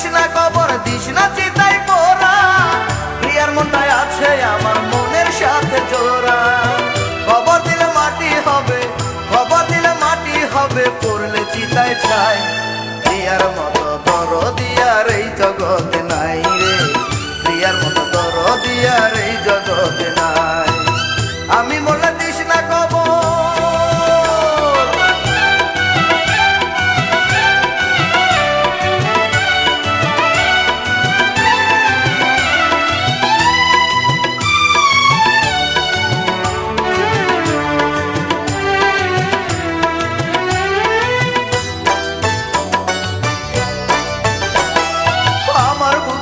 پڑھائی مت دردی نئی ریئر مت درد نئی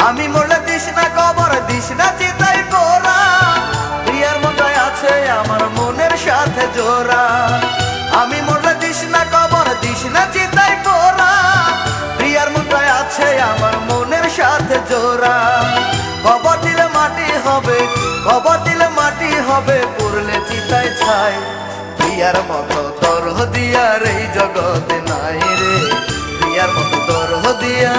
ہمنا کبر دس نہ متعلق مت درہ دیا جگتے مت دیا